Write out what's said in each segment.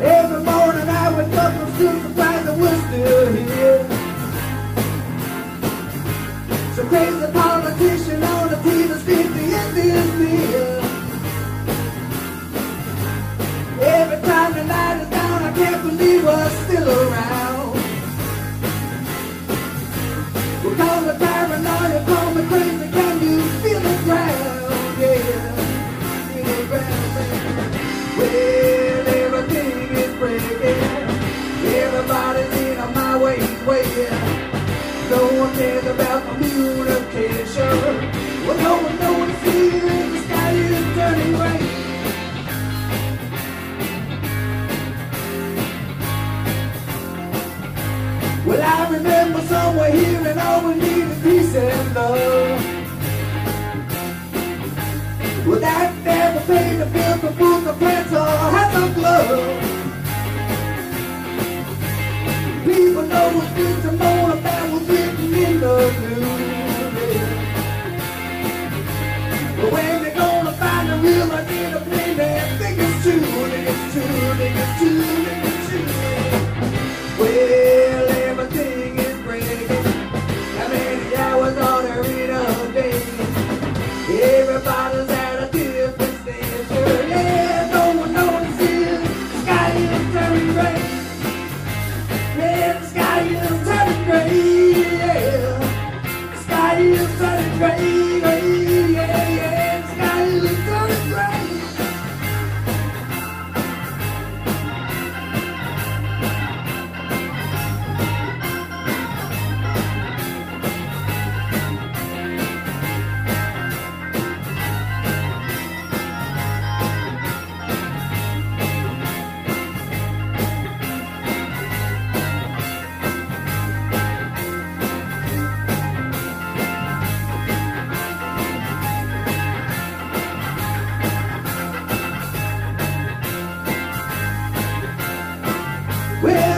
Every morning I wake up, I'm super glad that we're still here. So crazy Well, I remember somewhere here and all we need is peace and love. Well, that never paid a bill.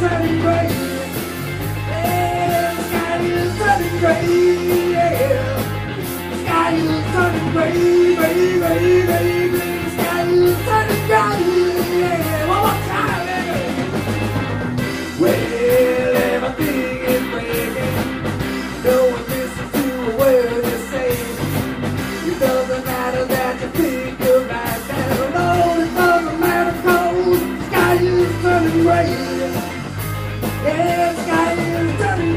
turning gray. Yeah, the turning gray. Yeah, turning gray, gray, gray, gray.